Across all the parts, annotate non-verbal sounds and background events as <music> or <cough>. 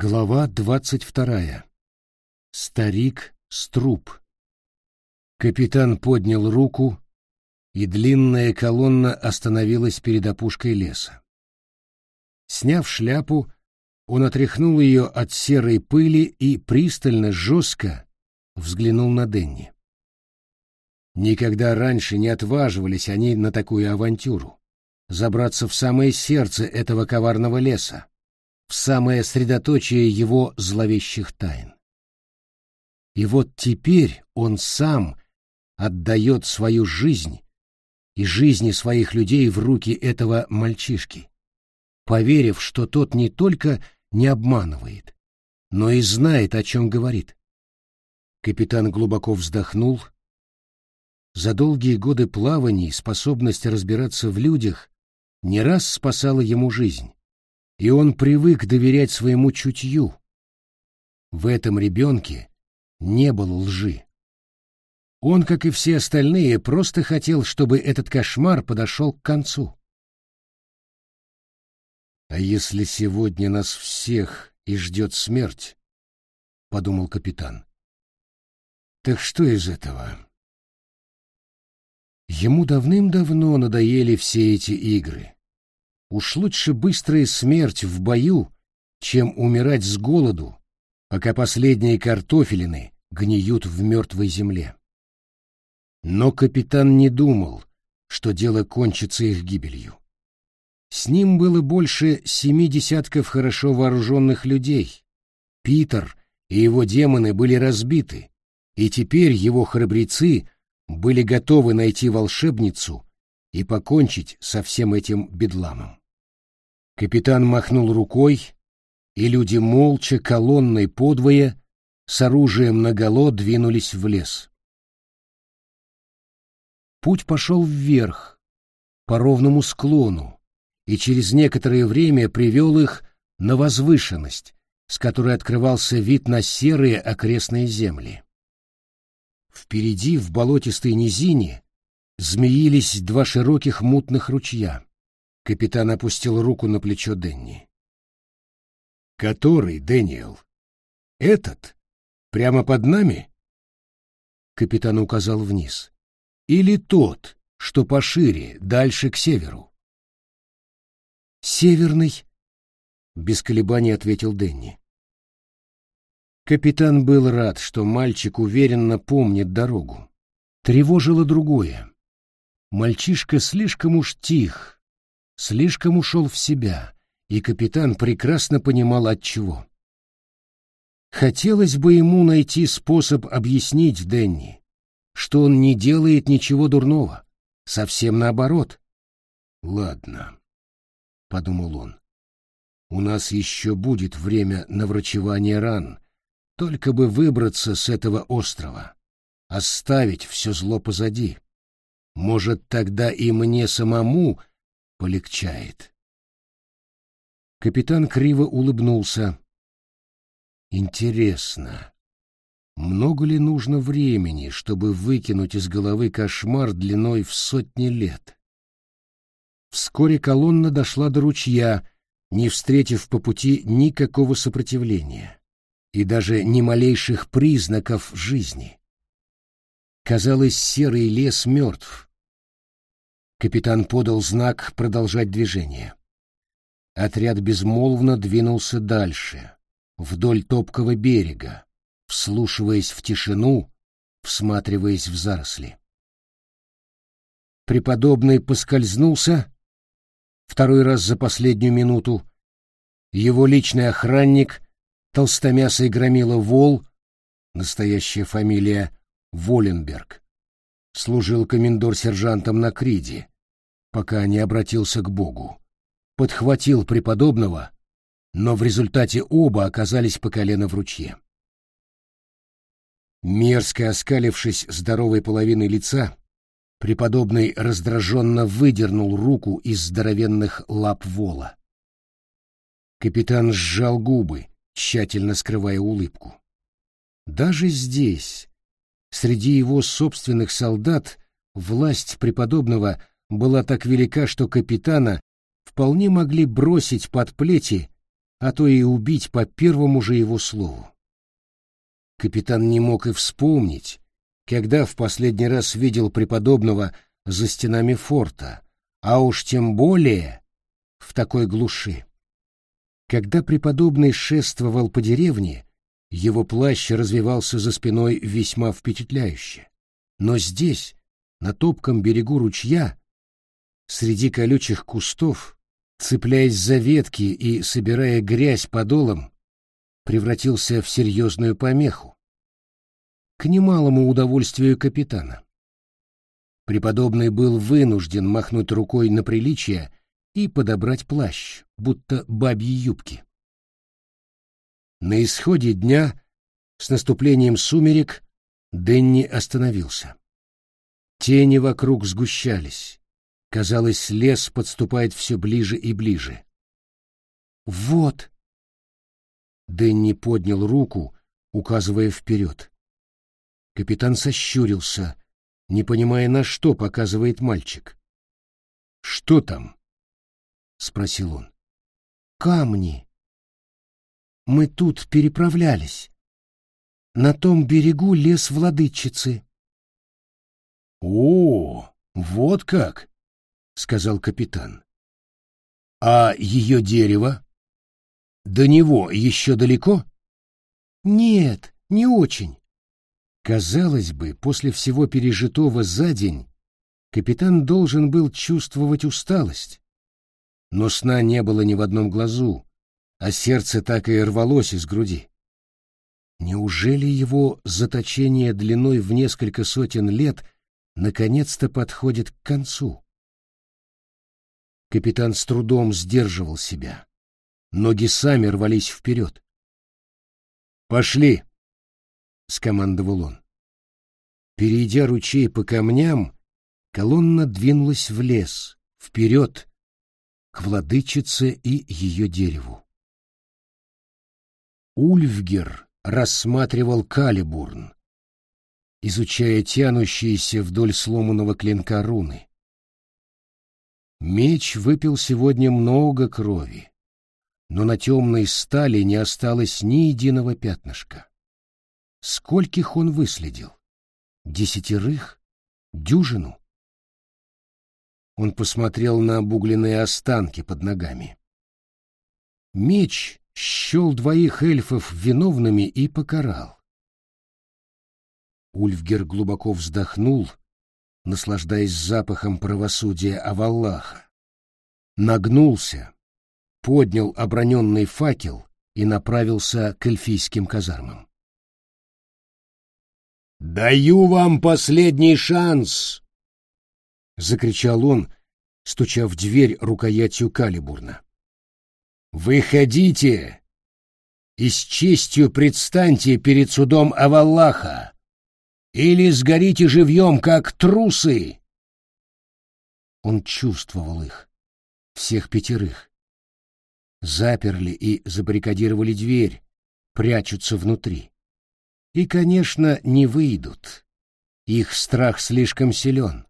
Глава двадцать вторая. Старик Струп. Капитан поднял руку, и длинная колонна остановилась перед опушкой леса. Сняв шляпу, он отряхнул ее от серой пыли и пристально, жестко взглянул на Денни. Никогда раньше не отваживались они на такую авантюру — забраться в самое сердце этого коварного леса в самое средоточие его зловещих тайн. И вот теперь он сам отдает свою жизнь и жизни своих людей в руки этого мальчишки, поверив, что тот не только не обманывает, но и знает, о чем говорит. Капитан глубоко вздохнул. За долгие годы плаваний способность разбираться в людях не раз спасала ему жизнь и он привык доверять своему чутью. В этом ребенке не было лжи. Он, как и все остальные, просто хотел, чтобы этот кошмар подошел к концу. «А если сегодня нас всех и ждет смерть?» — подумал капитан. «Так что из этого?» Ему давным-давно надоели все эти игры. Уж лучше быстрая смерть в бою, чем умирать с голоду, пока последние картофелины гниют в мертвой земле. Но капитан не думал, что дело кончится их гибелью. С ним было больше семи десятков хорошо вооруженных людей. Питер и его демоны были разбиты, и теперь его храбрецы были готовы найти волшебницу и покончить со всем этим бедламом. Капитан махнул рукой, и люди молча, колонной подвое, с оружием наголо двинулись в лес. Путь пошел вверх, по ровному склону, и через некоторое время привел их на возвышенность, с которой открывался вид на серые окрестные земли. Впереди, в болотистой низине, змеились два широких мутных ручья. Капитан опустил руку на плечо Денни. «Который, Дэниел? Этот? Прямо под нами?» Капитан указал вниз. «Или тот, что пошире, дальше к северу?» «Северный», — без колебаний ответил Денни. Капитан был рад, что мальчик уверенно помнит дорогу. Тревожило другое. Мальчишка слишком уж тих, слишком ушел в себя, и капитан прекрасно понимал отчего. Хотелось бы ему найти способ объяснить Денни, что он не делает ничего дурного, совсем наоборот. «Ладно», — подумал он, — «у нас еще будет время на врачевание ран, только бы выбраться с этого острова, оставить все зло позади. Может, тогда и мне самому полегчает. Капитан криво улыбнулся. Интересно, много ли нужно времени, чтобы выкинуть из головы кошмар длиной в сотни лет? Вскоре колонна дошла до ручья, не встретив по пути никакого сопротивления и даже ни малейших признаков жизни. Казалось, серый лес мертв, Капитан подал знак продолжать движение. Отряд безмолвно двинулся дальше, вдоль топкого берега, вслушиваясь в тишину, всматриваясь в заросли. Преподобный поскользнулся второй раз за последнюю минуту. Его личный охранник, толстомясый громила Вол, настоящая фамилия Воленберг, служил комендор-сержантом на Криде, пока не обратился к Богу. Подхватил преподобного, но в результате оба оказались по колено в ручье. Мерзко оскалившись здоровой половиной лица, преподобный раздраженно выдернул руку из здоровенных лап вола. Капитан сжал губы, тщательно скрывая улыбку. Даже здесь, Среди его собственных солдат власть преподобного была так велика, что капитана вполне могли бросить под плети а то и убить по первому же его слову. Капитан не мог и вспомнить, когда в последний раз видел преподобного за стенами форта, а уж тем более в такой глуши. Когда преподобный шествовал по деревне, его плащ развивался за спиной весьма впечатляюще. Но здесь, на топком берегу ручья, среди колючих кустов, цепляясь за ветки и собирая грязь подолом, превратился в серьезную помеху. К немалому удовольствию капитана. Преподобный был вынужден махнуть рукой на приличие и подобрать плащ, будто бабьи юбки. На исходе дня, с наступлением сумерек, Денни остановился. Тени вокруг сгущались. Казалось, лес подступает все ближе и ближе. «Вот!» Дэнни поднял руку, указывая вперед. Капитан сощурился, не понимая, на что показывает мальчик. «Что там?» — спросил он. «Камни. Мы тут переправлялись. На том берегу лес владычицы». «О, вот как!» — сказал капитан. «А ее дерево?» До него еще далеко? Нет, не очень. Казалось бы, после всего пережитого за день капитан должен был чувствовать усталость. Но сна не было ни в одном глазу, а сердце так и рвалось из груди. Неужели его заточение длиной в несколько сотен лет наконец-то подходит к концу? Капитан с трудом сдерживал себя. Ноги сами рвались вперед. «Пошли!» — скомандовал он. Перейдя ручей по камням, колонна двинулась в лес, вперед, к владычице и ее дереву. Ульфгер рассматривал Калибурн, изучая тянущиеся вдоль сломанного клинка руны. Меч выпил сегодня много крови но на темной стали не осталось ни единого пятнышка. Скольких он выследил? Десятерых? Дюжину? Он посмотрел на обугленные останки под ногами. Меч щел двоих эльфов виновными и покарал. Ульфгер глубоко вздохнул, наслаждаясь запахом правосудия Аваллаха. Нагнулся, поднял оброненный факел и направился к эльфийским казармам. «Даю вам последний шанс!» — закричал он, стуча в дверь рукоятью калибурна. «Выходите и с честью предстаньте перед судом Аваллаха, или сгорите живьем, как трусы!» Он чувствовал их, всех пятерых, заперли и забаррикадировали дверь, прячутся внутри. И, конечно, не выйдут. Их страх слишком силен.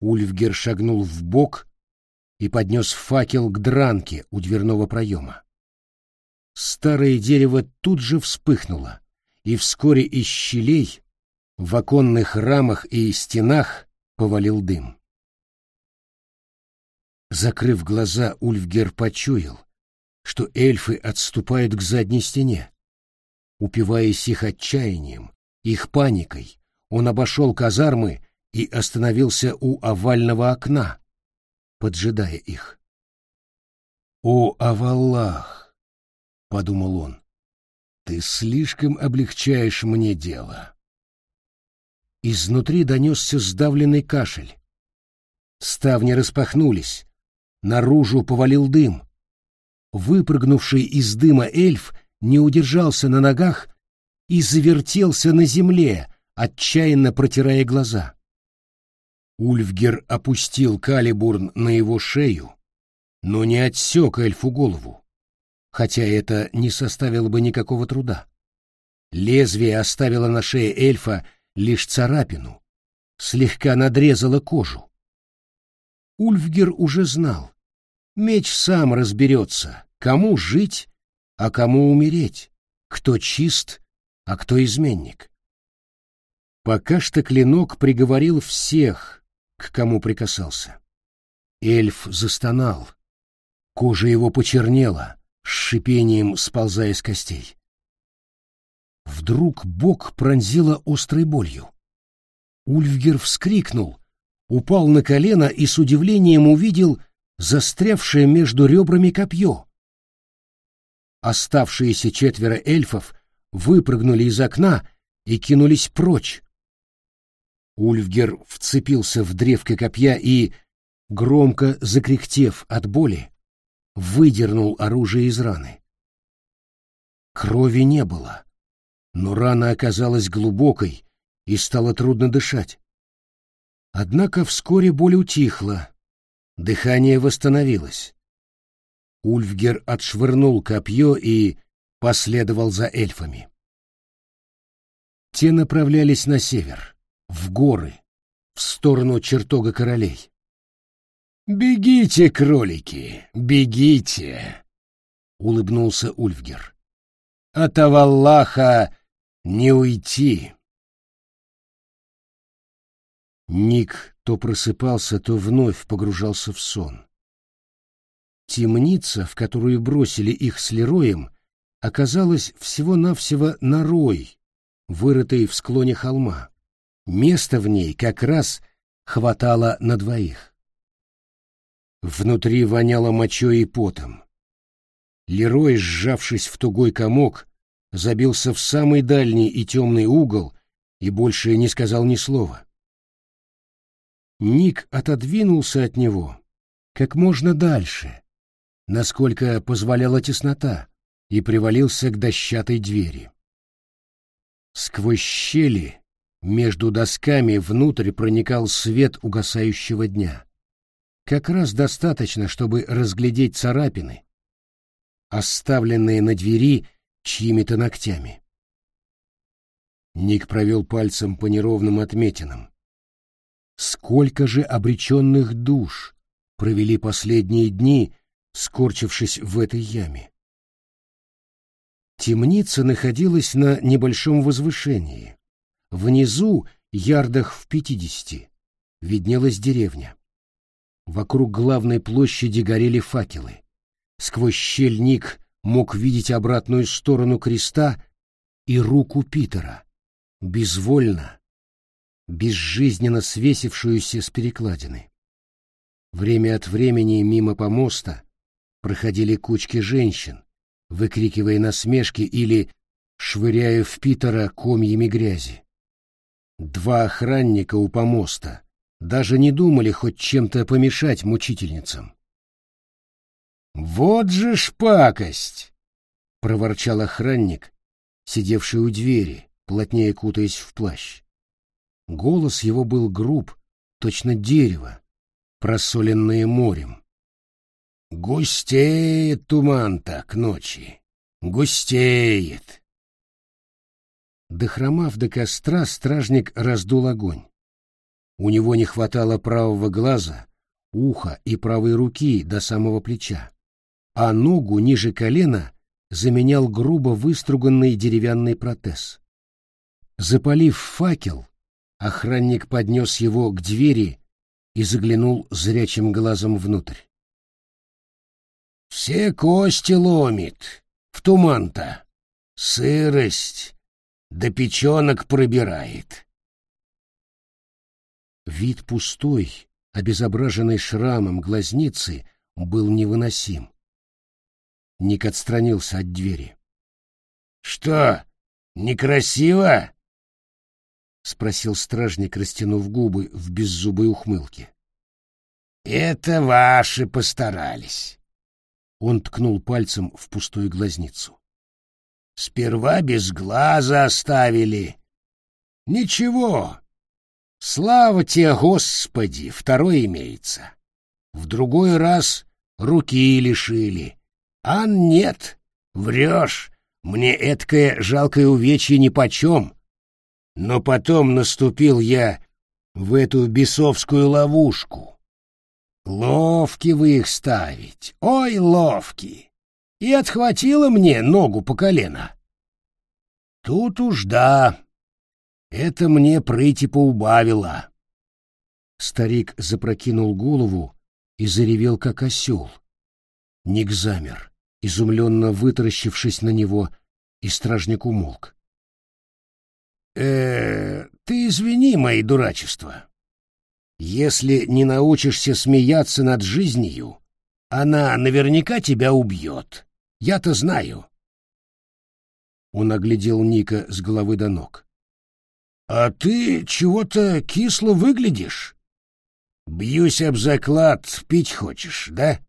Ульфгер шагнул в бок и поднес факел к дранке у дверного проема. Старое дерево тут же вспыхнуло, и вскоре из щелей в оконных рамах и стенах повалил дым. Закрыв глаза, Ульфгер почуял, что эльфы отступают к задней стене. Упиваясь их отчаянием, их паникой, он обошел казармы и остановился у овального окна, поджидая их. «О, Аваллах!» — подумал он. «Ты слишком облегчаешь мне дело». Изнутри донесся сдавленный кашель. Ставни распахнулись, Наружу повалил дым. Выпрыгнувший из дыма эльф не удержался на ногах и завертелся на земле, отчаянно протирая глаза. Ульфгер опустил калибурн на его шею, но не отсек эльфу голову, хотя это не составило бы никакого труда. Лезвие оставило на шее эльфа лишь царапину, слегка надрезало кожу. Ульфгер уже знал. Меч сам разберется, кому жить, а кому умереть, кто чист, а кто изменник. Пока что клинок приговорил всех, к кому прикасался. Эльф застонал. Кожа его почернела, с шипением сползая с костей. Вдруг бок пронзила острой болью. Ульфгер вскрикнул, упал на колено и с удивлением увидел застрявшее между ребрами копье. Оставшиеся четверо эльфов выпрыгнули из окна и кинулись прочь. Ульфгер вцепился в древко копья и, громко закряхтев от боли, выдернул оружие из раны. Крови не было, но рана оказалась глубокой и стало трудно дышать. Однако вскоре боль утихла, дыхание восстановилось. Ульфгер отшвырнул копье и последовал за эльфами. Те направлялись на север, в горы, в сторону чертога королей. «Бегите, кролики, бегите!» — улыбнулся Ульфгер. «От Аваллаха не уйти!» Ник то просыпался, то вновь погружался в сон. Темница, в которую бросили их с Лероем, оказалась всего-навсего норой, вырытой в склоне холма. Места в ней как раз хватало на двоих. Внутри воняло мочой и потом. Лерой, сжавшись в тугой комок, забился в самый дальний и темный угол и больше не сказал ни слова. Ник отодвинулся от него как можно дальше, насколько позволяла теснота, и привалился к дощатой двери. Сквозь щели между досками внутрь проникал свет угасающего дня как раз достаточно, чтобы разглядеть царапины, оставленные на двери чьими-то ногтями. Ник провел пальцем по неровным отметинам. Сколько же обреченных душ провели последние дни, скорчившись в этой яме? Темница находилась на небольшом возвышении. Внизу, ярдах в пятидесяти, виднелась деревня. Вокруг главной площади горели факелы. Сквозь щель Ник мог видеть обратную сторону креста и руку Питера, безвольно, безжизненно свесившуюся с перекладины. Время от времени мимо помоста проходили кучки женщин, выкрикивая насмешки или швыряя в Питера комьями грязи. Два охранника у помоста — даже не думали хоть чем-то помешать мучительницам. «Вот же шпакость!» — проворчал охранник, сидевший у двери, плотнее кутаясь в плащ. Голос его был груб, точно дерево, просоленное морем. «Густеет туман-то к ночи, густеет!» Дохромав до костра, стражник раздул огонь. У него не хватало правого глаза, уха и правой руки до самого плеча, а ногу ниже колена заменял грубо выструганный деревянный протез. Запалив факел, охранник поднес его к двери и заглянул зрячим глазом внутрь. «Все кости ломит, в туман-то, сырость, да печенок пробирает». Вид пустой, обезображенной шрамом глазницы, был невыносим. Ник отстранился от двери. — Что, некрасиво? — спросил стражник, растянув губы в беззубой ухмылке. — Это ваши постарались. Он ткнул пальцем в пустую глазницу. — Сперва без глаза оставили. — Ничего, Слава тебе, Господи, второй имеется. В другой раз руки лишили. А нет, врешь, мне эткое жалкое увечье нипочем. Но потом наступил я в эту бесовскую ловушку. Ловки вы их ставить, ой, ловки. и отхватила мне ногу по колено. Тут уж да, это мне прыти поубавило. Старик запрокинул голову и заревел, как осел. Ник замер, изумленно вытаращившись на него, и стражник умолк. э, -э ты извини мои дурачества. Если не научишься смеяться над жизнью, она наверняка тебя убьет. Я-то знаю. Он оглядел Ника с головы до ног. А ты чего-то кисло выглядишь. Бьюсь об заклад, пить хочешь, да?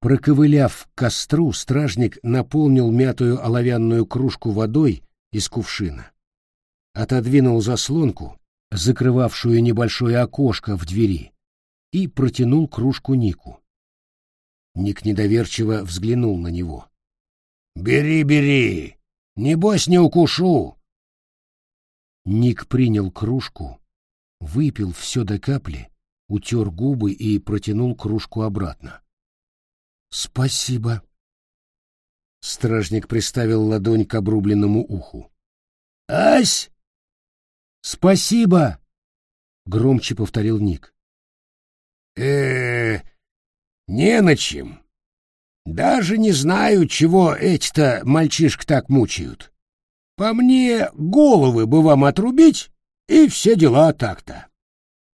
Проковыляв к костру, стражник наполнил мятую оловянную кружку водой из кувшина. Отодвинул заслонку, закрывавшую небольшое окошко в двери, и протянул кружку Нику. Ник недоверчиво взглянул на него. «Бери, бери! Небось, не укушу!» Ник принял кружку, выпил все до капли, утер губы и протянул кружку обратно. «Спасибо!» Стражник приставил ладонь к обрубленному уху. «Ась!» «Спасибо!» — громче повторил Ник. э не на чем. Даже не знаю, чего эти-то мальчишек так мучают. По мне, головы бы вам отрубить, и все дела так-то.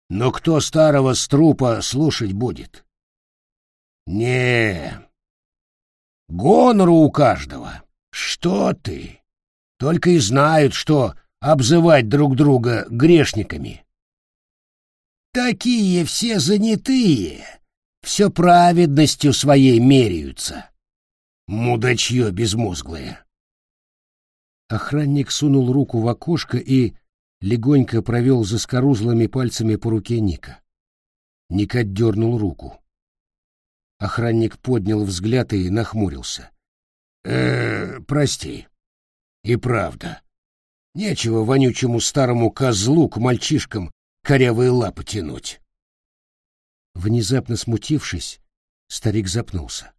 Но кто старого струпа слушать будет? Не, гонору у каждого. Что ты? Только и знают, что обзывать друг друга грешниками. Такие все занятые, все праведностью своей меряются. Мудачье безмозглое. Охранник сунул руку в окошко и легонько провел заскорузлыми пальцами по руке Ника. Ник отдернул руку. Охранник поднял взгляд и нахмурился. «Э, прости. И правда. Нечего вонючему старому козлу к мальчишкам корявые лапы тянуть». Внезапно смутившись, старик запнулся.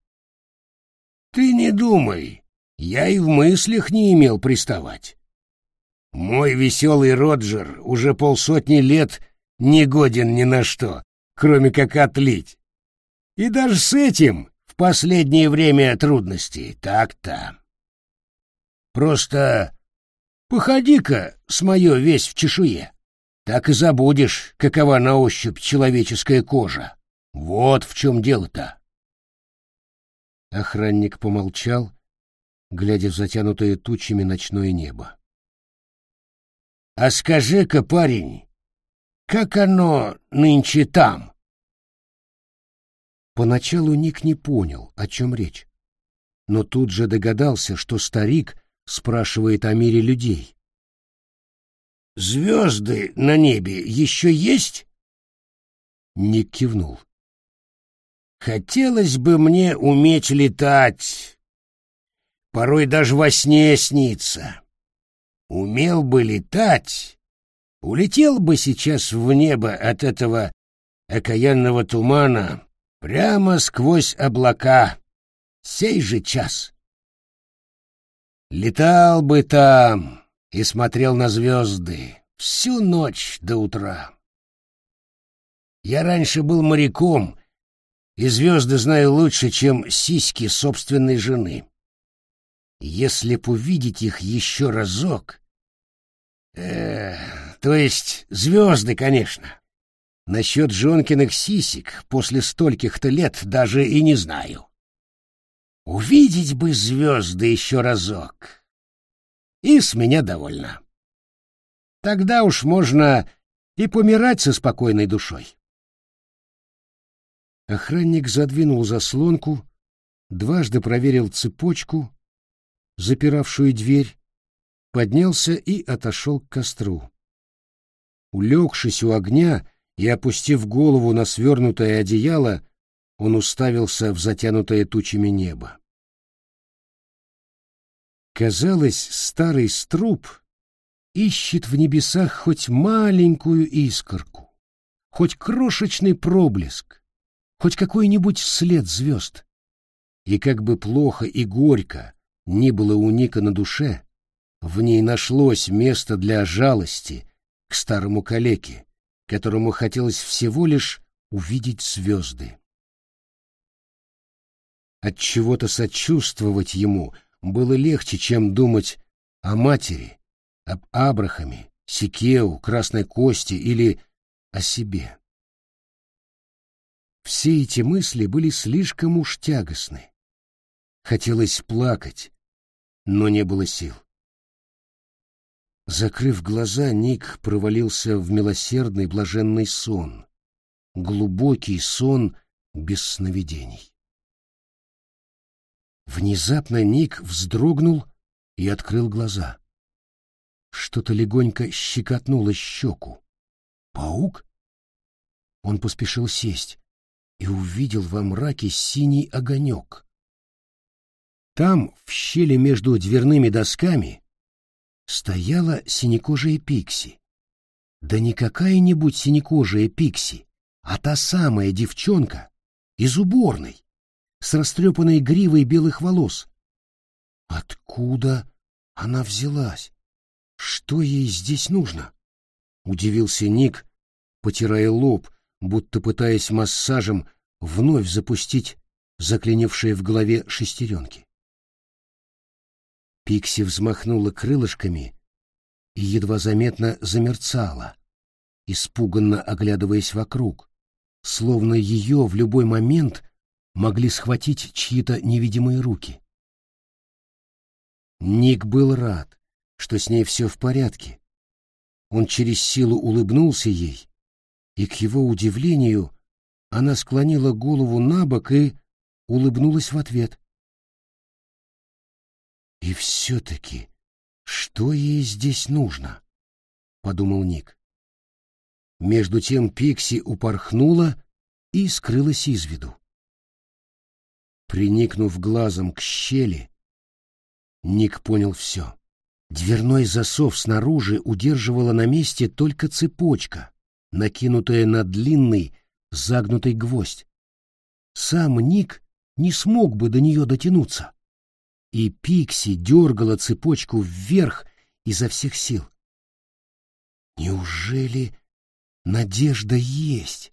«Ты не думай, я и в мыслях не имел приставать. Мой веселый Роджер уже полсотни лет не годен ни на что, кроме как отлить. И даже с этим в последнее время трудностей так-то. Просто походи-ка с моё весь в чешуе так и забудешь, какова на ощупь человеческая кожа. Вот в чем дело-то. Охранник помолчал, глядя в затянутое тучами ночное небо. — А скажи-ка, парень, как оно нынче там? Поначалу Ник не понял, о чем речь, но тут же догадался, что старик спрашивает о мире людей звезды на небе еще есть? Ник кивнул. Хотелось бы мне уметь летать. Порой даже во сне снится. Умел бы летать, улетел бы сейчас в небо от этого окаянного тумана прямо сквозь облака, сей же час. Летал бы там, и смотрел на звезды всю ночь до утра. Я раньше был моряком, и звезды знаю лучше, чем сиськи собственной жены. Если б увидеть их еще разок... Э, то есть звезды, конечно. Насчет Жонкиных сисек после стольких-то лет даже и не знаю. Увидеть бы звезды еще разок и с меня довольно. Тогда уж можно и помирать со спокойной душой. Охранник задвинул заслонку, дважды проверил цепочку, запиравшую дверь, поднялся и отошел к костру. Улегшись у огня и опустив голову на свернутое одеяло, он уставился в затянутое тучами небо. Казалось, старый струп ищет в небесах хоть маленькую искорку, хоть крошечный проблеск, хоть какой-нибудь след звезд. и как бы плохо и горько ни было у Ника на душе, в ней нашлось место для жалости к старому калеке, которому хотелось всего лишь увидеть звезды. От чего-то сочувствовать ему было легче, чем думать о матери, об Абрахаме, Сикеу, Красной Кости или о себе. Все эти мысли были слишком уж тягостны. Хотелось плакать, но не было сил. Закрыв глаза, Ник провалился в милосердный блаженный сон, глубокий сон без сновидений. Внезапно Ник вздрогнул и открыл глаза. Что-то легонько щекотнуло щеку. Паук? Он поспешил сесть и увидел во мраке синий огонек. Там, в щели между дверными досками, стояла синекожая Пикси. Да не какая-нибудь синекожая Пикси, а та самая девчонка из уборной с растрепанной гривой белых волос. Откуда она взялась? Что ей здесь нужно? Удивился Ник, потирая лоб, будто пытаясь массажем вновь запустить заклинившие в голове шестеренки. Пикси взмахнула крылышками и едва заметно замерцала, испуганно оглядываясь вокруг, словно ее в любой момент могли схватить чьи-то невидимые руки. Ник был рад, что с ней все в порядке. Он через силу улыбнулся ей, и, к его удивлению, она склонила голову на бок и улыбнулась в ответ. «И все-таки, что ей здесь нужно?» — подумал Ник. Между тем Пикси упорхнула и скрылась из виду. Приникнув глазом к щели, Ник понял все. Дверной засов снаружи удерживала на месте только цепочка, накинутая на длинный, загнутый гвоздь. Сам Ник не смог бы до нее дотянуться. И Пикси дергала цепочку вверх изо всех сил. Неужели надежда есть?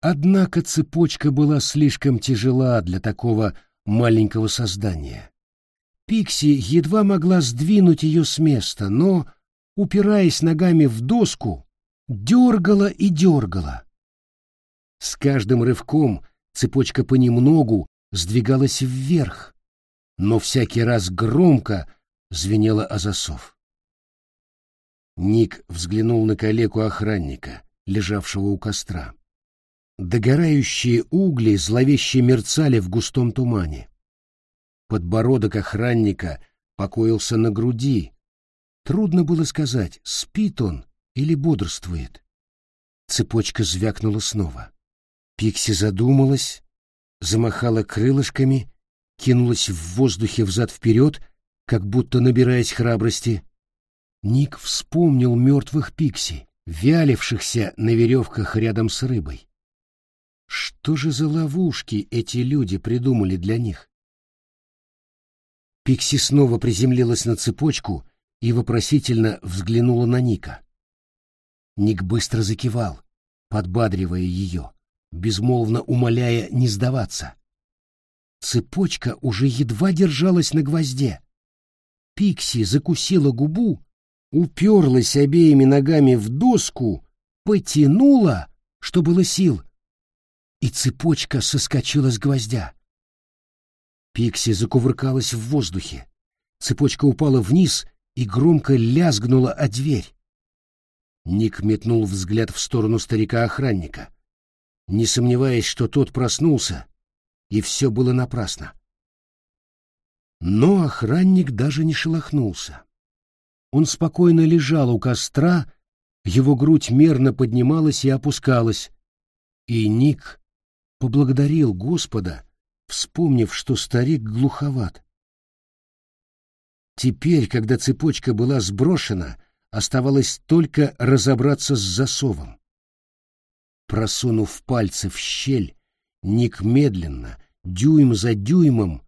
Однако цепочка была слишком тяжела для такого маленького создания. Пикси едва могла сдвинуть ее с места, но, упираясь ногами в доску, дергала и дергала. С каждым рывком цепочка понемногу сдвигалась вверх, но всякий раз громко звенела о засов. Ник взглянул на коллегу охранника, лежавшего у костра. Догорающие угли зловеще мерцали в густом тумане. Подбородок охранника покоился на груди. Трудно было сказать, спит он или бодрствует. Цепочка звякнула снова. Пикси задумалась, замахала крылышками, кинулась в воздухе взад-вперед, как будто набираясь храбрости. Ник вспомнил мертвых Пикси, вялившихся на веревках рядом с рыбой. Что же за ловушки эти люди придумали для них? Пикси снова приземлилась на цепочку и вопросительно взглянула на Ника. Ник быстро закивал, подбадривая ее, безмолвно умоляя не сдаваться. Цепочка уже едва держалась на гвозде. Пикси закусила губу, уперлась обеими ногами в доску, потянула, что было сил, и цепочка соскочила с гвоздя. Пикси закувыркалась в воздухе. Цепочка упала вниз и громко лязгнула о дверь. Ник метнул взгляд в сторону старика-охранника, не сомневаясь, что тот проснулся, и все было напрасно. Но охранник даже не шелохнулся. Он спокойно лежал у костра, его грудь мерно поднималась и опускалась, и Ник поблагодарил Господа, вспомнив, что старик глуховат. Теперь, когда цепочка была сброшена, оставалось только разобраться с засовом. Просунув пальцы в щель, Ник медленно, дюйм за дюймом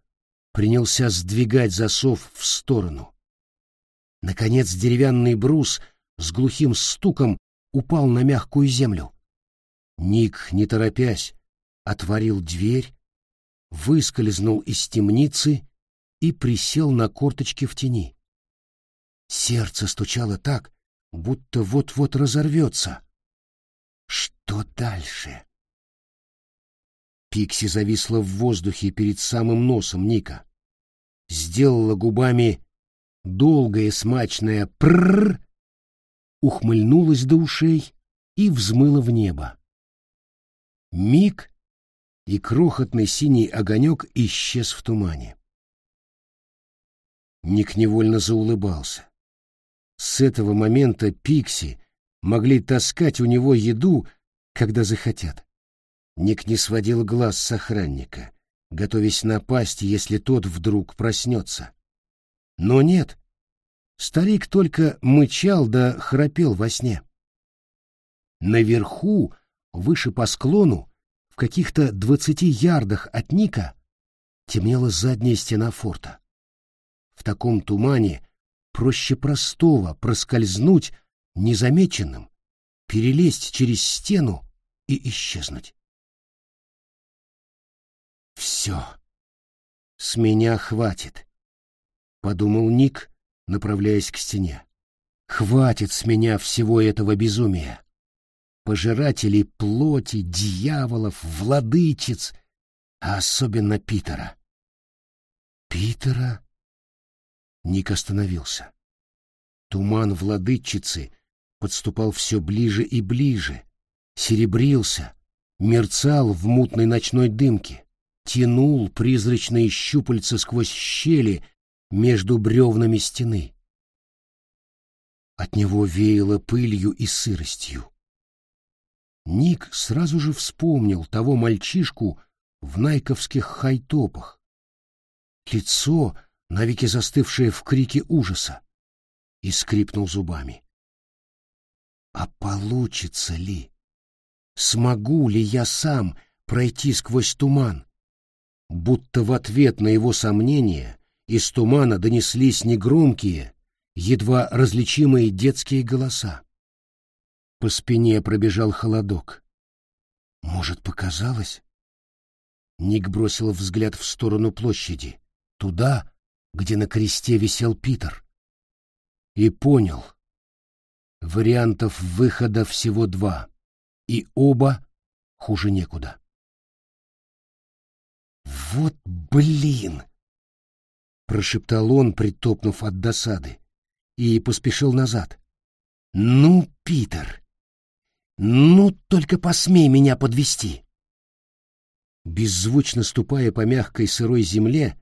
принялся сдвигать засов в сторону. Наконец деревянный брус с глухим стуком упал на мягкую землю. Ник, не торопясь, отворил дверь, выскользнул из темницы и присел на корточки в тени. Сердце стучало так, будто вот-вот разорвется. Что дальше? Пикси зависла в воздухе перед самым носом Ника. Сделала губами долгое смачное «прррр», ухмыльнулась до ушей и взмыла в небо. Миг, и крохотный синий огонек исчез в тумане. Ник невольно заулыбался. С этого момента Пикси могли таскать у него еду, когда захотят. Ник не сводил глаз с охранника, готовясь напасть, если тот вдруг проснется. Но нет. Старик только мычал да храпел во сне. Наверху, выше по склону, в каких-то двадцати ярдах от Ника, темнела задняя стена форта. В таком тумане проще простого проскользнуть незамеченным, перелезть через стену и исчезнуть. «Все, с меня хватит», — подумал Ник, направляясь к стене. «Хватит с меня всего этого безумия. Пожирателей плоти, дьяволов, владычиц, а особенно Питера». «Питера?» Ник остановился. Туман владычицы подступал все ближе и ближе, серебрился, мерцал в мутной ночной дымке, тянул призрачные щупальца сквозь щели между бревнами стены. От него веяло пылью и сыростью. Ник сразу же вспомнил того мальчишку в найковских хайтопах. Лицо навеки застывшее в крике ужаса, и скрипнул зубами. А получится ли? Смогу ли я сам пройти сквозь туман? Будто в ответ на его сомнения из тумана донеслись негромкие, едва различимые детские голоса. По спине пробежал холодок. Может, показалось? Ник бросил взгляд в сторону площади, туда, где на кресте висел Питер. И понял. Вариантов выхода всего два, и оба хуже некуда. «Вот блин!» — прошептал он, притопнув от досады, и поспешил назад. «Ну, Питер! Ну, только посмей меня подвести!» Беззвучно ступая по мягкой сырой земле,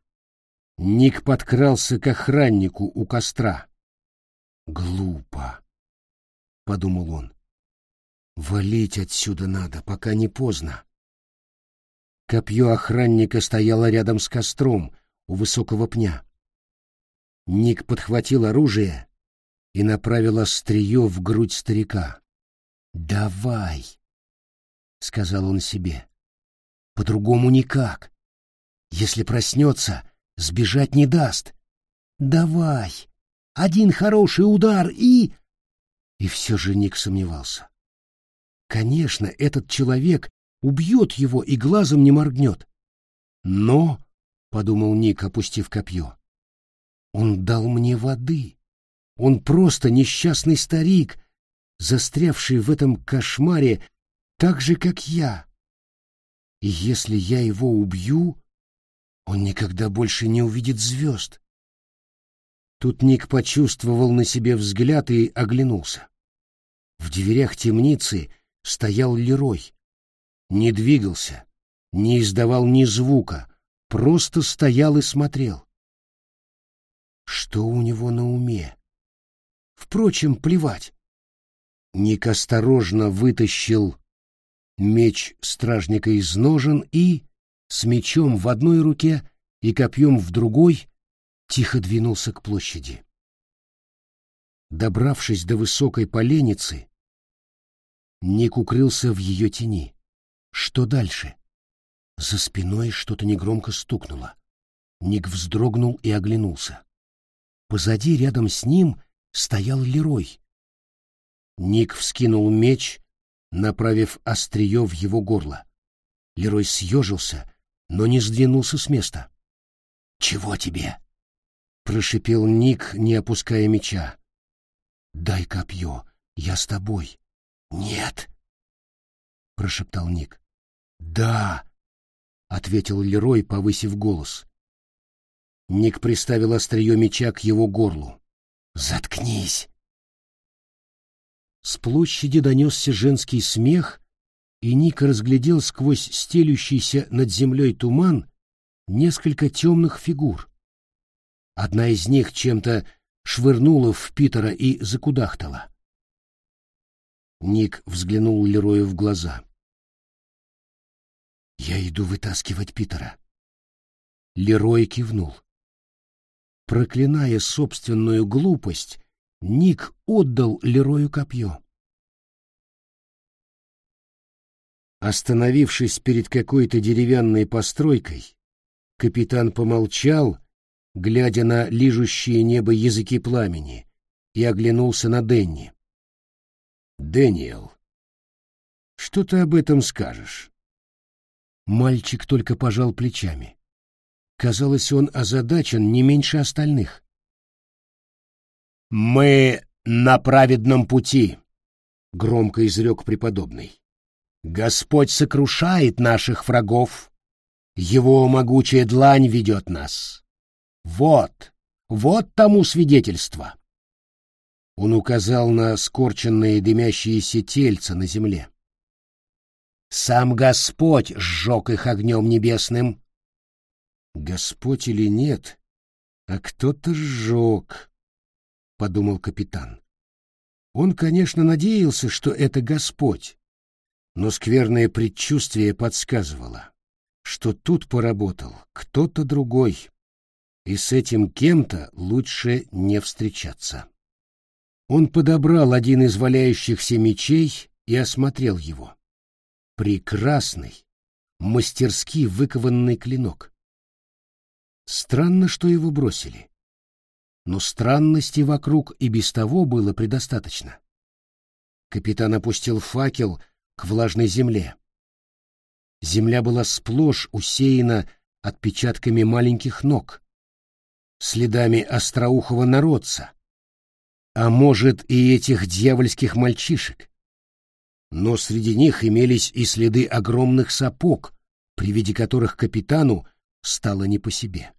Ник подкрался к охраннику у костра. «Глупо», — подумал он. «Валить отсюда надо, пока не поздно». Копье охранника стояло рядом с костром у высокого пня. Ник подхватил оружие и направил острие в грудь старика. «Давай», — сказал он себе, — «по-другому никак. Если проснется, Сбежать не даст. Давай. Один хороший удар и... И все же Ник сомневался. Конечно, этот человек убьет его и глазом не моргнет. Но, — подумал Ник, опустив копье, — он дал мне воды. Он просто несчастный старик, застрявший в этом кошмаре так же, как я. И если я его убью, он никогда больше не увидит звезд. Тут Ник почувствовал на себе взгляд и оглянулся. В дверях темницы стоял Лерой. Не двигался, не издавал ни звука, просто стоял и смотрел. Что у него на уме? Впрочем, плевать. Ник осторожно вытащил меч стражника из ножен и с мечом в одной руке и копьем в другой, тихо двинулся к площади. Добравшись до высокой поленницы, Ник укрылся в ее тени. Что дальше? За спиной что-то негромко стукнуло. Ник вздрогнул и оглянулся. Позади, рядом с ним, стоял Лерой. Ник вскинул меч, направив острие в его горло. Лерой съежился, но не сдвинулся с места. «Чего тебе?» — прошипел Ник, не опуская меча. «Дай копье, я с тобой». «Нет!» — прошептал Ник. «Да!» — ответил Лерой, повысив голос. Ник приставил острие меча к его горлу. «Заткнись!» С площади донесся женский смех, и Ник разглядел сквозь стелющийся над землей туман несколько темных фигур. Одна из них чем-то швырнула в Питера и закудахтала. Ник взглянул Лерою в глаза. «Я иду вытаскивать Питера». Лерой кивнул. Проклиная собственную глупость, Ник отдал Лерою копье. Остановившись перед какой-то деревянной постройкой, капитан помолчал, глядя на лижущие небо языки пламени, и оглянулся на Денни. «Дэниел, что ты об этом скажешь?» Мальчик только пожал плечами. Казалось, он озадачен не меньше остальных. «Мы на праведном пути», — громко изрек преподобный. «Господь сокрушает наших врагов, Его могучая длань ведет нас. Вот, вот тому свидетельство». Он указал на скорченные дымящиеся тельца на земле. «Сам Господь сжег их огнем небесным». «Господь или нет, а кто-то сжег», — подумал капитан. Он, конечно, надеялся, что это Господь, но скверное предчувствие подсказывало, что тут поработал кто-то другой, и с этим кем-то лучше не встречаться. Он подобрал один из валяющихся мечей и осмотрел его. Прекрасный, мастерски выкованный клинок. Странно, что его бросили но странностей вокруг и без того было предостаточно. Капитан опустил факел к влажной земле. Земля была сплошь усеяна отпечатками маленьких ног, следами остроухого народца, а может и этих дьявольских мальчишек. Но среди них имелись и следы огромных сапог, при виде которых капитану стало не по себе.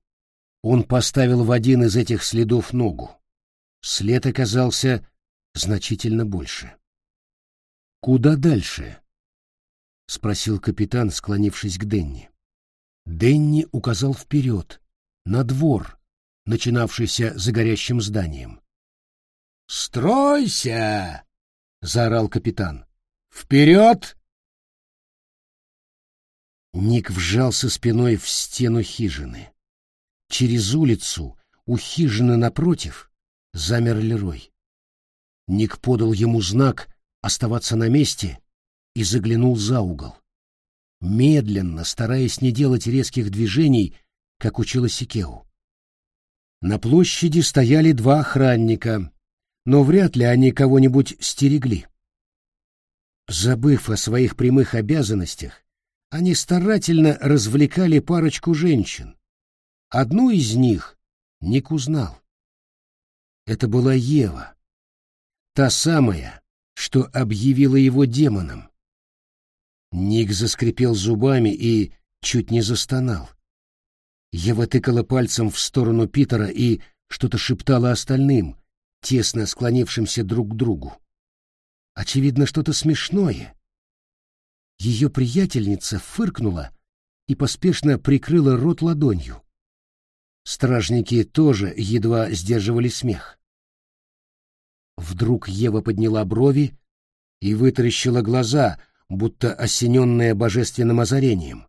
Он поставил в один из этих следов ногу. След оказался значительно больше. «Куда дальше?» — спросил капитан, склонившись к Денни. Денни указал вперед, на двор, начинавшийся за горящим зданием. «Стройся!» — заорал капитан. «Вперед!» Ник вжался спиной в стену хижины. Через улицу, у хижины напротив, замер Лерой. Ник подал ему знак оставаться на месте и заглянул за угол. Медленно, стараясь не делать резких движений, как учила Сикеу. На площади стояли два охранника, но вряд ли они кого-нибудь стерегли. Забыв о своих прямых обязанностях, они старательно развлекали парочку женщин, Одну из них Ник узнал. Это была Ева, та самая, что объявила его демоном. Ник заскрипел зубами и чуть не застонал. Ева тыкала пальцем в сторону Питера и что-то шептала остальным, тесно склонившимся друг к другу. Очевидно, что-то смешное. Ее приятельница фыркнула и поспешно прикрыла рот ладонью. Стражники тоже едва сдерживали смех. Вдруг Ева подняла брови и вытаращила глаза, будто осененная божественным озарением.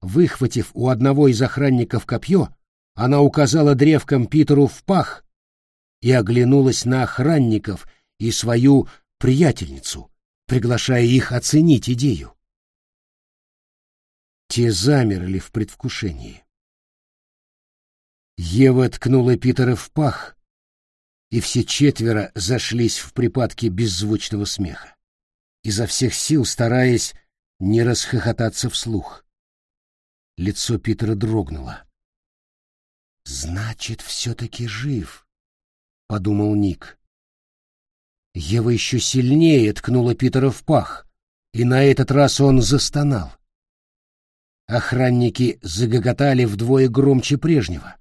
Выхватив у одного из охранников копье, она указала древком Питеру в пах и оглянулась на охранников и свою приятельницу, приглашая их оценить идею. Те замерли в предвкушении. Ева ткнула Питера в пах, и все четверо зашлись в припадке беззвучного смеха, изо всех сил стараясь не расхохотаться вслух. Лицо Питера дрогнуло. «Значит, все-таки жив», — подумал Ник. Ева еще сильнее ткнула Питера в пах, и на этот раз он застонал. Охранники загоготали вдвое громче прежнего.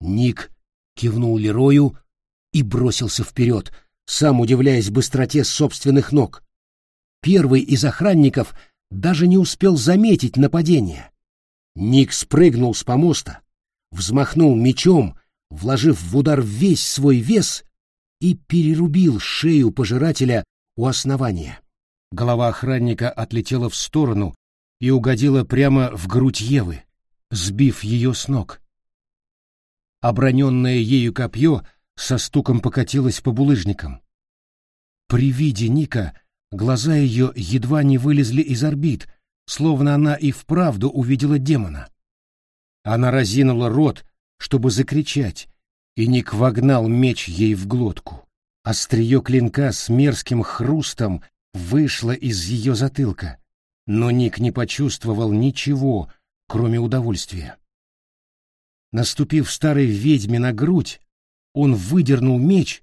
Ник кивнул Лерою и бросился вперед, сам удивляясь быстроте собственных ног. Первый из охранников даже не успел заметить нападение. Ник спрыгнул с помоста, взмахнул мечом, вложив в удар весь свой вес и перерубил шею пожирателя у основания. Голова охранника отлетела в сторону и угодила прямо в грудь Евы, сбив ее с ног. Оброненное ею копье со стуком покатилось по булыжникам. При виде Ника глаза ее едва не вылезли из орбит, словно она и вправду увидела демона. Она разинула рот, чтобы закричать, и Ник вогнал меч ей в глотку. Острие клинка с мерзким хрустом вышло из ее затылка, но Ник не почувствовал ничего, кроме удовольствия. Наступив старой ведьме на грудь, он выдернул меч,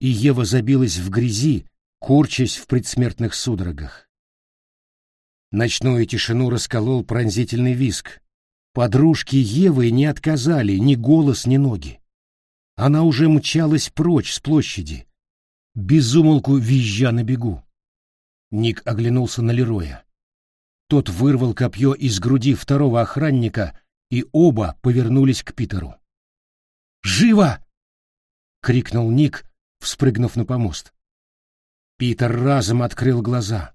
и Ева забилась в грязи, корчась в предсмертных судорогах. Ночную тишину расколол пронзительный виск. Подружки Евы не отказали ни голос, ни ноги. Она уже мчалась прочь с площади, безумолку визжа на бегу. Ник оглянулся на Лероя. Тот вырвал копье из груди второго охранника, и оба повернулись к Питеру. «Живо!» — крикнул Ник, вспрыгнув на помост. Питер разом открыл глаза.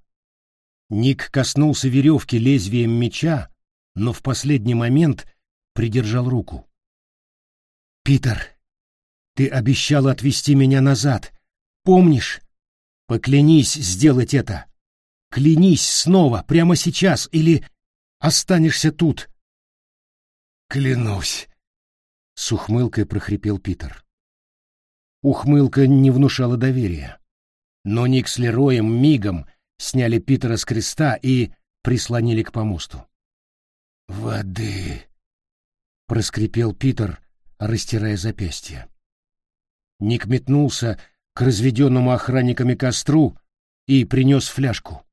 Ник коснулся веревки лезвием меча, но в последний момент придержал руку. «Питер, ты обещал отвезти меня назад. Помнишь? Поклянись сделать это!» Клянись снова, прямо сейчас, или останешься тут. Клянусь, с ухмылкой прохрипел Питер. Ухмылка не внушала доверия. Но Ник с Лероем мигом сняли Питера с креста и прислонили к помосту. «Воды!» — проскрипел Питер, растирая запястье. Ник метнулся к разведенному охранниками костру и принес фляжку.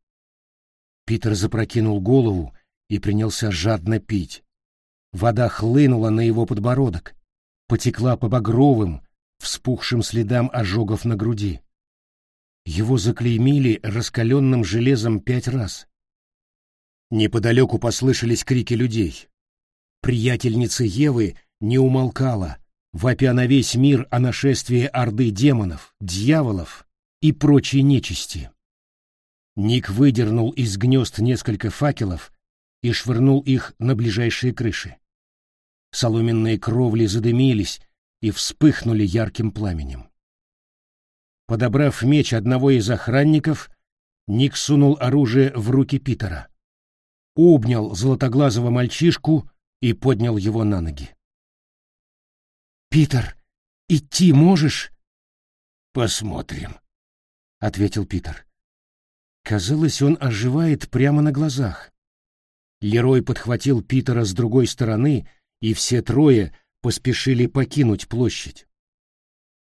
Питер запрокинул голову и принялся жадно пить. Вода хлынула на его подбородок, потекла по багровым, вспухшим следам ожогов на груди. Его заклеймили раскаленным железом пять раз. Неподалеку послышались крики людей. Приятельница Евы не умолкала, вопя на весь мир о нашествии орды демонов, дьяволов и прочей нечисти. Ник выдернул из гнезд несколько факелов и швырнул их на ближайшие крыши. Соломенные кровли задымились и вспыхнули ярким пламенем. Подобрав меч одного из охранников, Ник сунул оружие в руки Питера, обнял золотоглазого мальчишку и поднял его на ноги. «Питер, идти можешь?» «Посмотрим», — ответил Питер. Казалось, он оживает прямо на глазах. Лерой подхватил Питера с другой стороны, и все трое поспешили покинуть площадь.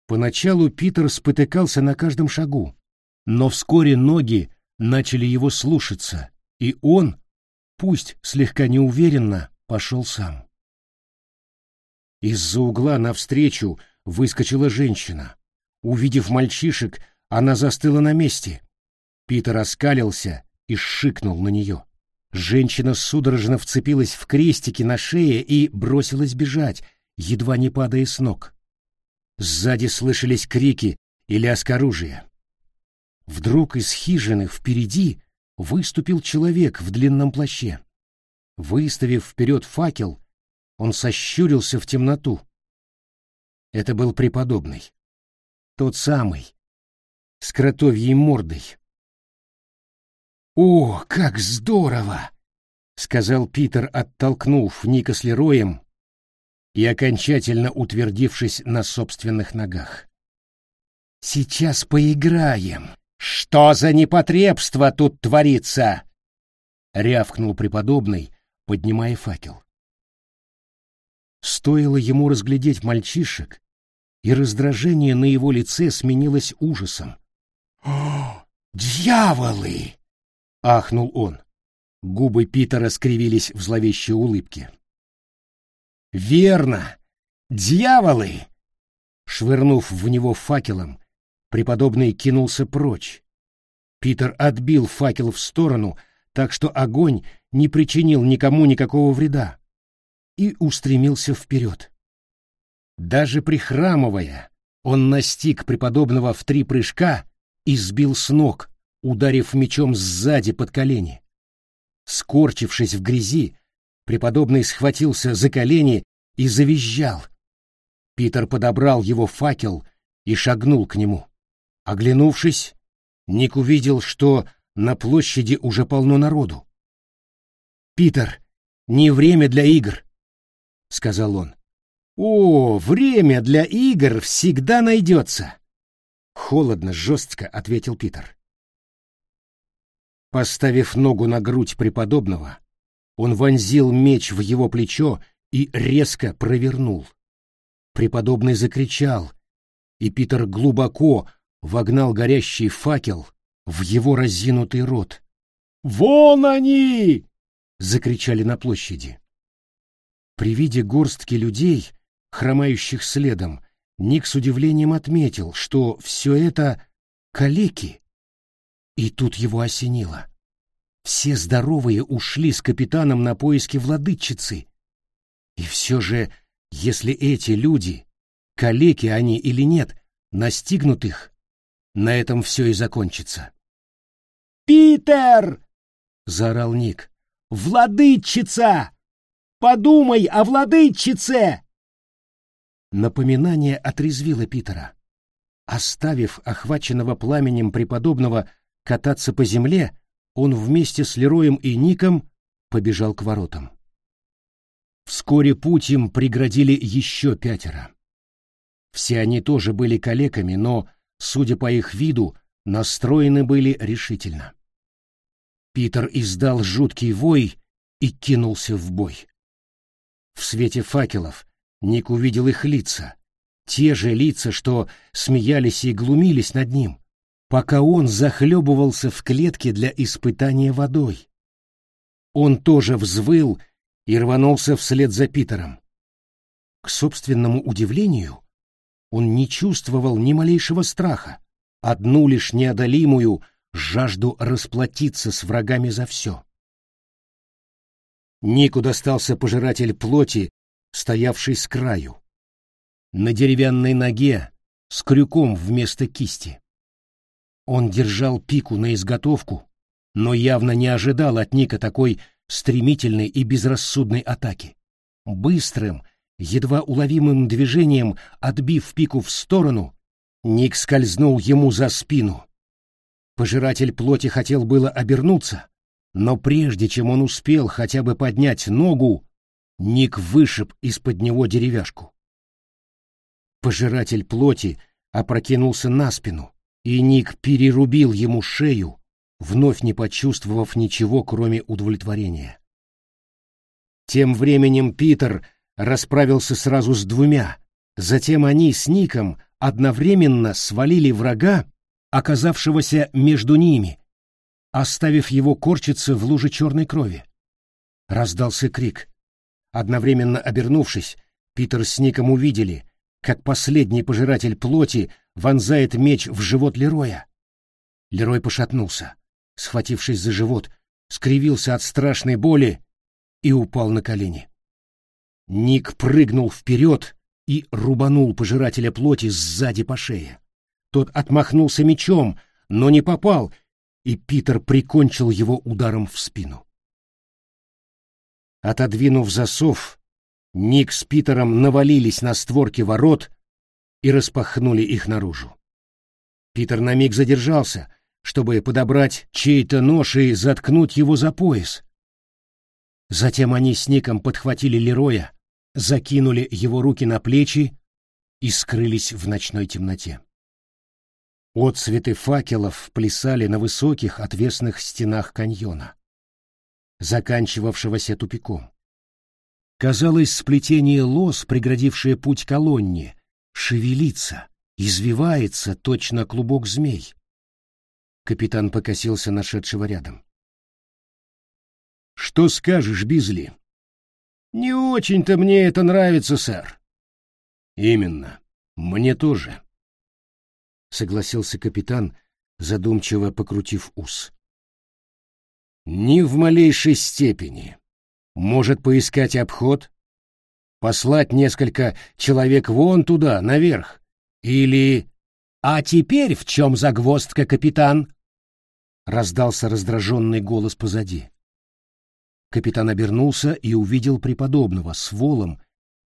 Поначалу Питер спотыкался на каждом шагу, но вскоре ноги начали его слушаться, и он, пусть слегка неуверенно, пошел сам. Из-за угла навстречу выскочила женщина. Увидев мальчишек, она застыла на месте, Питер оскалился и шикнул на нее. Женщина судорожно вцепилась в крестики на шее и бросилась бежать, едва не падая с ног. Сзади слышались крики и лязг оружия. Вдруг из хижины впереди выступил человек в длинном плаще. Выставив вперед факел, он сощурился в темноту. Это был преподобный. Тот самый, с кротовьей мордой. «О, как здорово!» — сказал Питер, оттолкнув Ника с Лероем и окончательно утвердившись на собственных ногах. «Сейчас поиграем. Что за непотребство тут творится?» — рявкнул преподобный, поднимая факел. Стоило ему разглядеть мальчишек, и раздражение на его лице сменилось ужасом. <gasps> «О, дьяволы!» — ахнул он. Губы Питера скривились в зловещей улыбке. «Верно! Дьяволы!» Швырнув в него факелом, преподобный кинулся прочь. Питер отбил факел в сторону, так что огонь не причинил никому никакого вреда, и устремился вперед. Даже прихрамывая, он настиг преподобного в три прыжка и сбил с ног, ударив мечом сзади под колени. Скорчившись в грязи, Преподобный схватился за колени и завизжал. Питер подобрал его факел и шагнул к нему. Оглянувшись, Ник увидел, что на площади уже полно народу. «Питер, не время для игр», — сказал он. «О, время для игр всегда найдется!» Холодно, жестко ответил Питер. Поставив ногу на грудь преподобного, он вонзил меч в его плечо и резко провернул. Преподобный закричал, и Питер глубоко вогнал горящий факел в его разинутый рот. «Вон они!» — закричали на площади. При виде горстки людей, хромающих следом, Ник с удивлением отметил, что все это калеки. И тут его осенило. Все здоровые ушли с капитаном на поиски владычицы. И все же, если эти люди, калеки они или нет, настигнут их, на этом все и закончится. «Питер!» — заорал Ник. «Владычица! Подумай о владычице!» Напоминание отрезвило Питера. Оставив охваченного пламенем преподобного кататься по земле, он вместе с Лероем и Ником побежал к воротам. Вскоре путь им преградили еще пятеро. Все они тоже были калеками, но, судя по их виду, настроены были решительно. Питер издал жуткий вой и кинулся в бой. В свете факелов Ник увидел их лица, те же лица, что смеялись и глумились над ним, пока он захлебывался в клетке для испытания водой. Он тоже взвыл и рванулся вслед за Питером. К собственному удивлению, он не чувствовал ни малейшего страха, одну лишь неодолимую жажду расплатиться с врагами за все. Нику достался пожиратель плоти, стоявший с краю. На деревянной ноге, с крюком вместо кисти. Он держал пику на изготовку, но явно не ожидал от Ника такой стремительной и безрассудной атаки. Быстрым, едва уловимым движением, отбив пику в сторону, Ник скользнул ему за спину. Пожиратель плоти хотел было обернуться, но прежде чем он успел хотя бы поднять ногу, Ник вышиб из-под него деревяшку. Пожиратель плоти опрокинулся на спину, и Ник перерубил ему шею, вновь не почувствовав ничего, кроме удовлетворения. Тем временем Питер расправился сразу с двумя, затем они с Ником одновременно свалили врага, оказавшегося между ними, оставив его корчиться в луже черной крови. Раздался крик. Одновременно обернувшись, Питер с Ником увидели, как последний пожиратель плоти вонзает меч в живот Лероя. Лерой пошатнулся, схватившись за живот, скривился от страшной боли и упал на колени. Ник прыгнул вперед и рубанул пожирателя плоти сзади по шее. Тот отмахнулся мечом, но не попал, и Питер прикончил его ударом в спину. Отодвинув засов, Ник с Питером навалились на створки ворот и распахнули их наружу. Питер на миг задержался, чтобы подобрать чей-то нож и заткнуть его за пояс. Затем они с Ником подхватили Лероя, закинули его руки на плечи и скрылись в ночной темноте. Отцветы факелов плясали на высоких отвесных стенах каньона, заканчивавшегося тупиком. Казалось, сплетение лос, преградившее путь колонне, шевелится, извивается точно клубок змей. Капитан покосился нашедшего рядом. «Что скажешь, Бизли?» «Не очень-то мне это нравится, сэр». «Именно. Мне тоже», — согласился капитан, задумчиво покрутив ус. «Ни в малейшей степени. Может, поискать обход? Послать несколько человек вон туда, наверх? Или... А теперь в чем загвоздка, капитан? Раздался раздраженный голос позади. Капитан обернулся и увидел преподобного с волом,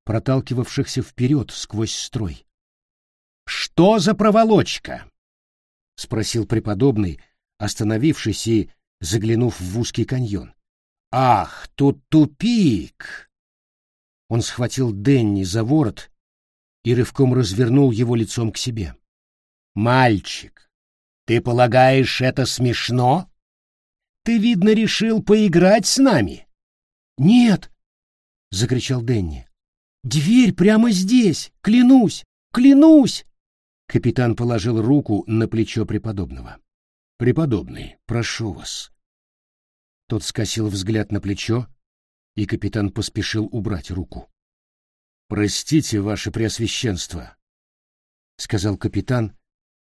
проталкивавшихся вперед сквозь строй. «Что за проволочка?» — спросил преподобный, остановившись и заглянув в узкий каньон. Ах, тут тупик! Он схватил Денни за ворот и рывком развернул его лицом к себе. Мальчик, ты полагаешь, это смешно? Ты, видно, решил поиграть с нами? Нет, закричал Денни. Дверь прямо здесь, клянусь, клянусь. Капитан положил руку на плечо преподобного. Преподобный, прошу вас, тот скосил взгляд на плечо, и капитан поспешил убрать руку. «Простите, ваше преосвященство», — сказал капитан.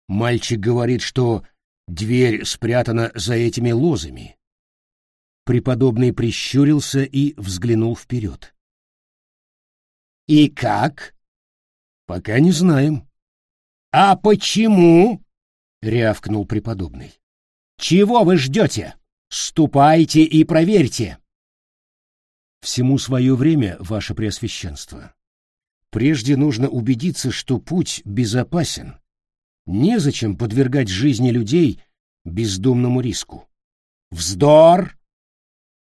«Мальчик говорит, что дверь спрятана за этими лозами». Преподобный прищурился и взглянул вперед. «И как?» «Пока не знаем». «А почему?» — рявкнул преподобный. «Чего вы ждете?» Ступайте и проверьте. Всему свое время, ваше преосвященство. Прежде нужно убедиться, что путь безопасен. Незачем подвергать жизни людей бездумному риску. Вздор!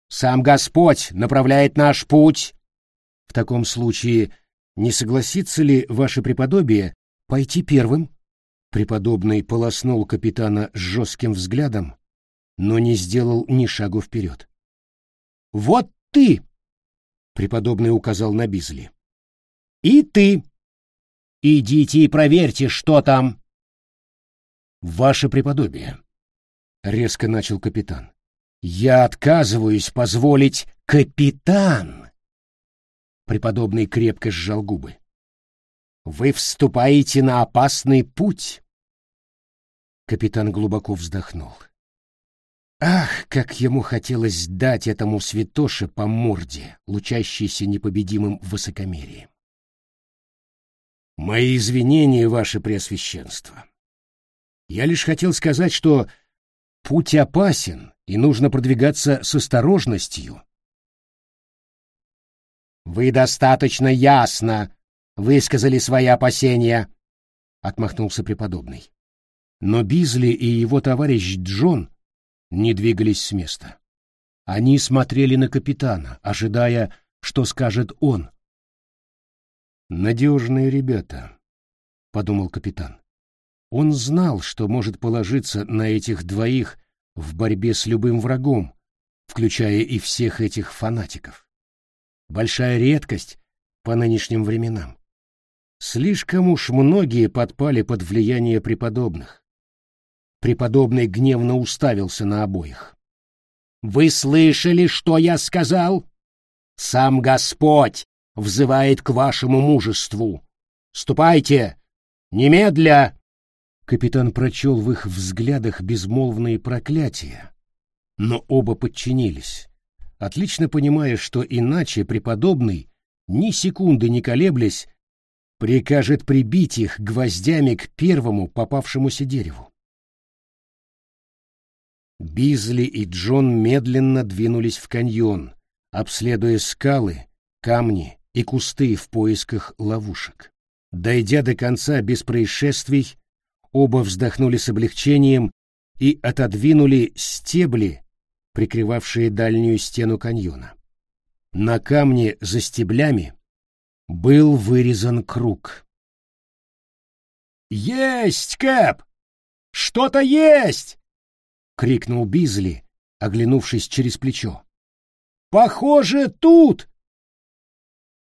Сам Господь направляет наш путь. В таком случае не согласится ли ваше преподобие пойти первым? Преподобный полоснул капитана жестким взглядом, но не сделал ни шагу вперед. «Вот ты!» — преподобный указал на Бизли. «И ты! Идите и проверьте, что там!» «Ваше преподобие!» — резко начал капитан. «Я отказываюсь позволить капитан!» Преподобный крепко сжал губы. «Вы вступаете на опасный путь!» Капитан глубоко вздохнул. Ах, как ему хотелось дать этому святоше по морде, лучащейся непобедимым высокомерием. Мои извинения, ваше преосвященство. Я лишь хотел сказать, что путь опасен, и нужно продвигаться с осторожностью. Вы достаточно ясно высказали свои опасения, отмахнулся преподобный. Но Бизли и его товарищ Джон не двигались с места. Они смотрели на капитана, ожидая, что скажет он. «Надежные ребята», — подумал капитан. Он знал, что может положиться на этих двоих в борьбе с любым врагом, включая и всех этих фанатиков. Большая редкость по нынешним временам. Слишком уж многие подпали под влияние преподобных. Преподобный гневно уставился на обоих. «Вы слышали, что я сказал? Сам Господь взывает к вашему мужеству. Ступайте! Немедля!» Капитан прочел в их взглядах безмолвные проклятия, но оба подчинились, отлично понимая, что иначе преподобный, ни секунды не колеблясь, прикажет прибить их гвоздями к первому попавшемуся дереву. Бизли и Джон медленно двинулись в каньон, обследуя скалы, камни и кусты в поисках ловушек. Дойдя до конца без происшествий, оба вздохнули с облегчением и отодвинули стебли, прикрывавшие дальнюю стену каньона. На камне за стеблями был вырезан круг. «Есть, Кэп! Что-то есть!» — крикнул Бизли, оглянувшись через плечо. «Похоже, тут!»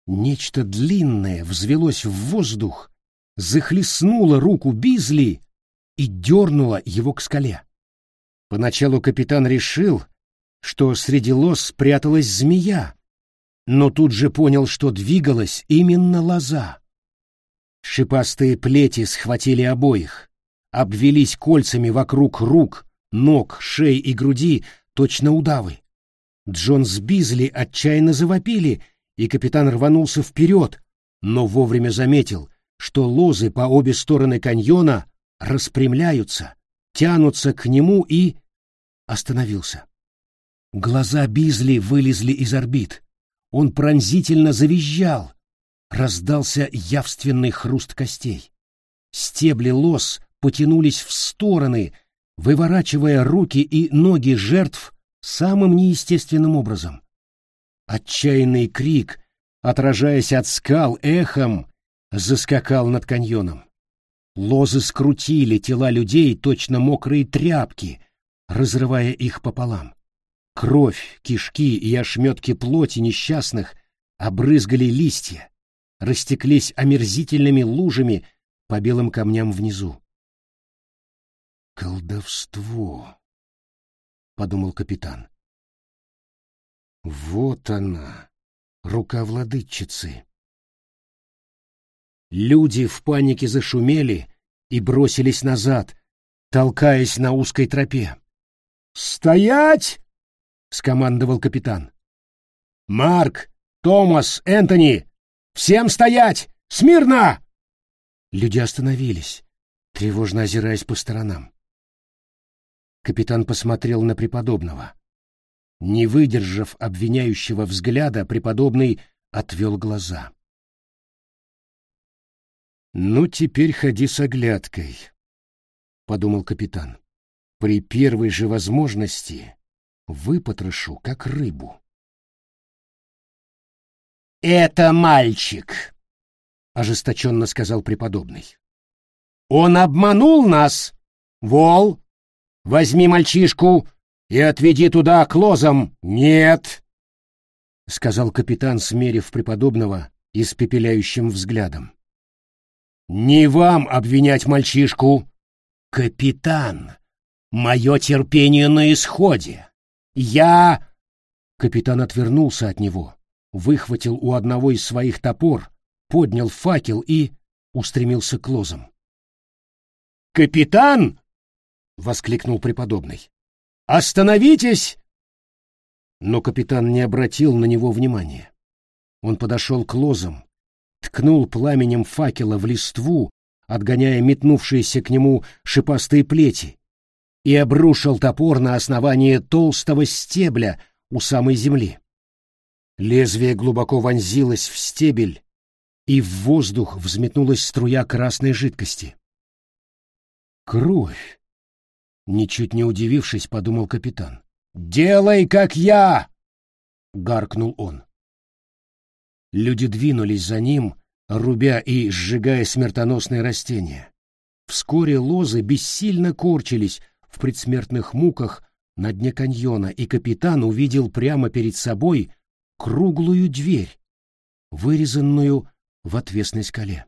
Нечто длинное взвелось в воздух, захлестнуло руку Бизли и дернуло его к скале. Поначалу капитан решил, что среди лоз спряталась змея, но тут же понял, что двигалась именно лоза. Шипастые плети схватили обоих, обвелись кольцами вокруг рук, ног, шеи и груди, точно удавы. Джон с Бизли отчаянно завопили, и капитан рванулся вперед, но вовремя заметил, что лозы по обе стороны каньона распрямляются, тянутся к нему и... остановился. Глаза Бизли вылезли из орбит. Он пронзительно завизжал. Раздался явственный хруст костей. Стебли лоз потянулись в стороны, выворачивая руки и ноги жертв самым неестественным образом. Отчаянный крик, отражаясь от скал эхом, заскакал над каньоном. Лозы скрутили тела людей, точно мокрые тряпки, разрывая их пополам. Кровь, кишки и ошметки плоти несчастных обрызгали листья, растеклись омерзительными лужами по белым камням внизу. «Колдовство», — подумал капитан. «Вот она, рука владычицы». Люди в панике зашумели и бросились назад, толкаясь на узкой тропе. «Стоять!» — скомандовал капитан. «Марк, Томас, Энтони! Всем стоять! Смирно!» Люди остановились, тревожно озираясь по сторонам. Капитан посмотрел на преподобного. Не выдержав обвиняющего взгляда, преподобный отвел глаза. «Ну, теперь ходи с оглядкой», — подумал капитан. «При первой же возможности выпотрошу, как рыбу». «Это мальчик», — ожесточенно сказал преподобный. «Он обманул нас, вол. Возьми мальчишку и отведи туда к лозам. Нет!» — сказал капитан, смерив преподобного испепеляющим взглядом. «Не вам обвинять мальчишку!» «Капитан, мое терпение на исходе. Я...» Капитан отвернулся от него, выхватил у одного из своих топор, поднял факел и устремился к лозам. «Капитан!» — воскликнул преподобный. «Остановитесь!» Но капитан не обратил на него внимания. Он подошел к лозам, ткнул пламенем факела в листву, отгоняя метнувшиеся к нему шипастые плети, и обрушил топор на основание толстого стебля у самой земли. Лезвие глубоко вонзилось в стебель, и в воздух взметнулась струя красной жидкости. «Кровь!» Ничуть не удивившись, подумал капитан. «Делай, как я!» — гаркнул он. Люди двинулись за ним, рубя и сжигая смертоносные растения. Вскоре лозы бессильно корчились в предсмертных муках на дне каньона, и капитан увидел прямо перед собой круглую дверь, вырезанную в отвесной скале.